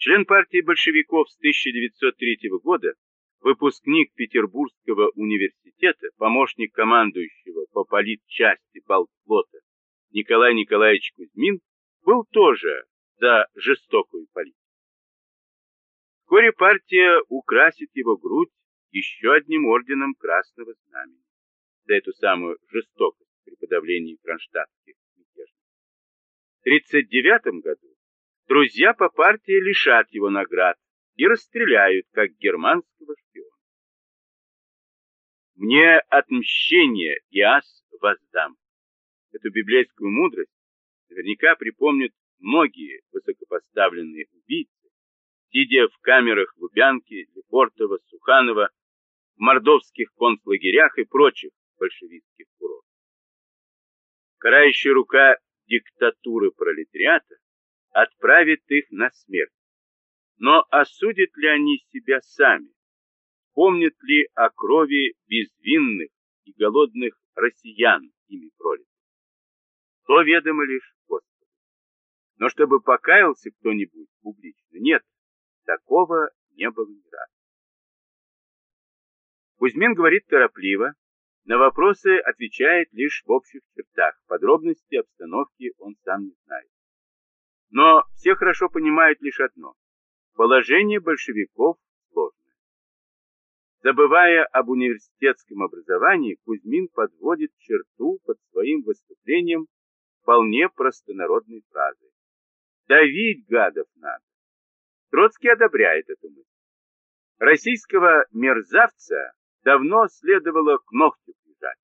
Член партии большевиков с 1903 года, выпускник Петербургского университета, помощник командующего по политчасти Балтфлота Николай Николаевич Кузьмин был тоже за жестокую политику. Вскоре партия украсит его грудь еще одним орденом Красного Знамени за эту самую жестокость при подавлении кронштадтских мятежников. В 1939 году друзья по партии лишат его наград и расстреляют, как германского шпиона. Мне отмщение и воздам. Эту библейскую мудрость наверняка припомнят многие высокопоставленные убийцы, сидя в камерах Лубянки, Лефортова, Суханова, в мордовских концлагерях и прочих большевистских курортах. Карающая рука диктатуры пролетариата отправит их на смерть. Но осудят ли они себя сами? Помнят ли о крови безвинных и голодных россиян ими пролитых? То ведомо лишь Господу. Но чтобы покаялся кто-нибудь публично, нет, такого не было ни разу. Кузьмин говорит торопливо, на вопросы отвечает лишь в общих чертах, подробности обстановки он сам не знает. Но все хорошо понимают лишь одно. Положение большевиков сложное. Забывая об университетском образовании, Кузьмин подводит черту под своим выступлением вполне простонародной фразой. Давить гадов надо. Троцкий одобряет эту мысль. Российского мерзавца давно следовало к ногтю прижать.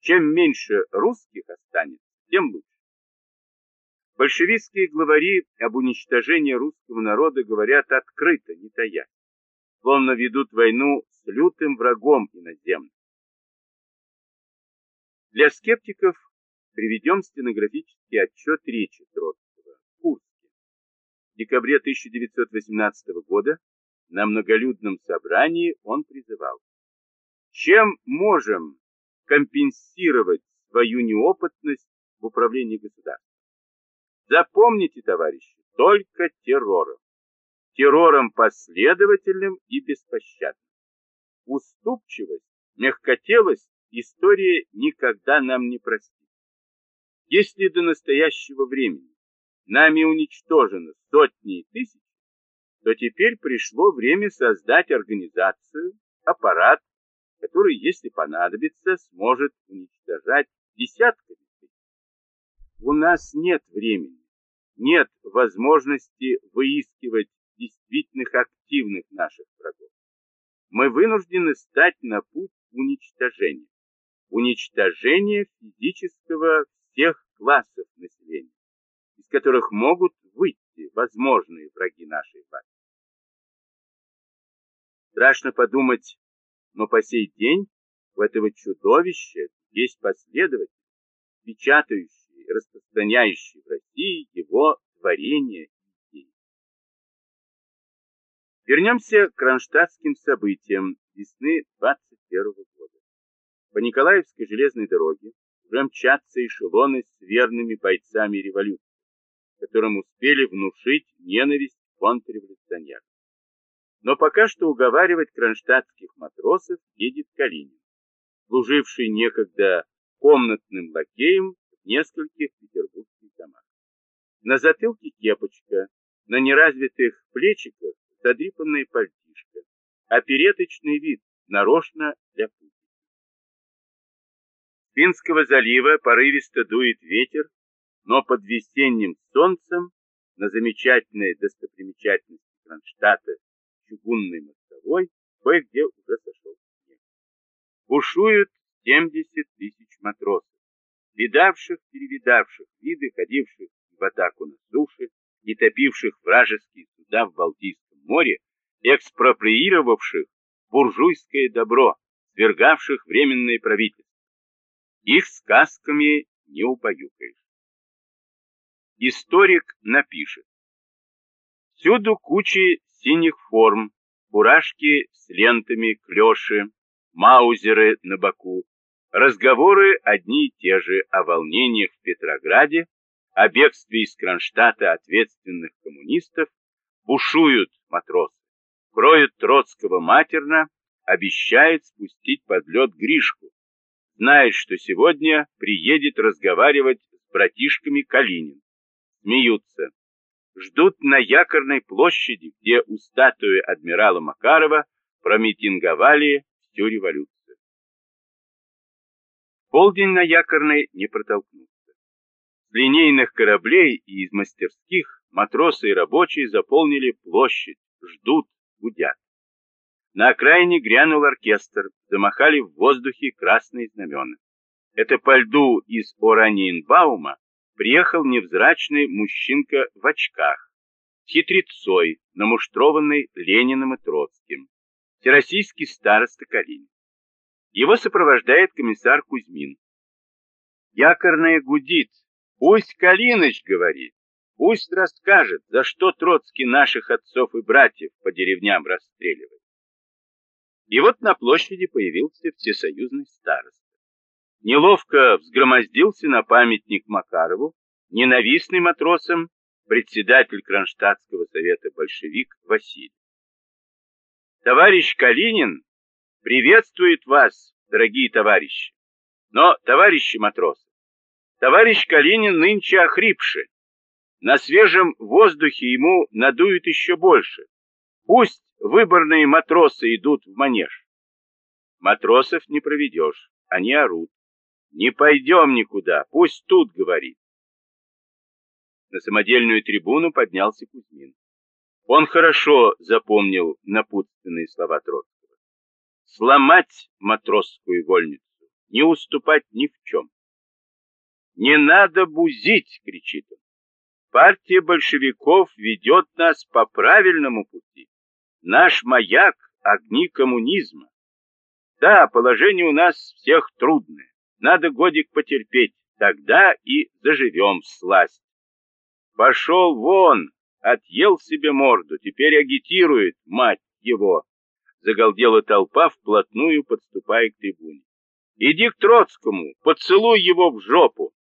Чем меньше русских останется, тем лучше. Большевистские главари об уничтожении русского народа говорят открыто, не таясь, словно ведут войну с лютым врагом иноземным. Для скептиков приведем стенографический отчет речи Троцкого в Курске. В декабре 1918 года на многолюдном собрании он призывал чем можем компенсировать свою неопытность в управлении государством? Запомните, товарищи, только террором. Террором последовательным и беспощадным. Уступчивость, мягкотелость история никогда нам не простит. Если до настоящего времени нами уничтожено сотни и тысяч, то теперь пришло время создать организацию, аппарат, который, если понадобится, сможет уничтожать десятками тысяч. У нас нет времени, нет возможности выискивать действительных активных наших врагов. Мы вынуждены стать на путь уничтожения. Уничтожения физического всех классов населения, из которых могут выйти возможные враги нашей власти. Страшно подумать, но по сей день у этого чудовища есть последователи, печатающие и распространяющие в России его творения и идеи. Вернемся к кронштадтским событиям весны 21 года. По Николаевской железной дороге уже мчатся эшелоны с верными бойцами революции, которым успели внушить ненависть контрреволюционеров. Но пока что уговаривать кронштадтских матросов едет Калинин, служивший некогда комнатным лакеем нескольких петербургских домах. На затылке кепочка, на неразвитых плечиках задрипанная пальтишка, опереточный вид, нарочно для. С Финского залива порывисто дует ветер, но под весенним солнцем на замечательной достопримечательности Кронштадта чугунной мостовой, кое-где уже сошел снег. Бушуют 70 тысяч матросов, видавших-перевидавших виды, ходивших в атаку на суше и топивших вражеские суда в Балтийском море, экспроприировавших буржуйское добро, свергавших временное правительство. Их сказками не убаюкаешь. Историк напишет. Всюду кучи синих форм, фуражки с лентами, клёши, маузеры на боку. Разговоры одни и те же о волнениях в Петрограде, о бегстве из Кронштадта ответственных коммунистов, Бушуют матросы, кроют Троцкого матерно, обещает спустить под лед Гришку. Знает, что сегодня приедет разговаривать с братишками Калинин. Смеются. Ждут на якорной площади, где у статуи адмирала Макарова промитинговали всю революцию. Полдень на якорной не протолкнуться. С линейных кораблей и из мастерских матросы и рабочие заполнили площадь, ждут, гудят. На окраине грянул оркестр, замахали в воздухе красные знамена. Это по льду из Ораниенбаума приехал невзрачный мужчинка в очках, хитрецой, намуштрованный Лениным и Троцким, всероссийский староста Калинин. Его сопровождает комиссар Кузьмин. Якорная гудит. Пусть Калиныч говорит. Пусть расскажет, за что Троцкий наших отцов и братьев по деревням расстреливает. И вот на площади появился всесоюзный староста. Неловко взгромоздился на памятник Макарову, ненавистный матросам, председатель Кронштадтского совета большевик Василий. Товарищ Калинин приветствует вас, дорогие товарищи. Но, товарищи матросы, товарищ Калинин нынче охрипший. На свежем воздухе ему надуют еще больше. Пусть выборные матросы идут в манеж. Матросов не проведешь, они орут. Не пойдем никуда, пусть тут говорит. На самодельную трибуну поднялся Кузьмин. Он хорошо запомнил напутственные слова Троцкого. Сломать матросскую вольницу, не уступать ни в чем. «Не надо бузить!» — кричит он. «Партия большевиков ведет нас по правильному пути. Наш маяк — огни коммунизма. Да, положение у нас всех трудное. Надо годик потерпеть, тогда и заживем всласть. Пошел вон, отъел себе морду, теперь агитирует, мать его. Загалдела толпа, вплотную подступая к трибуне. Иди к Троцкому, поцелуй его в жопу.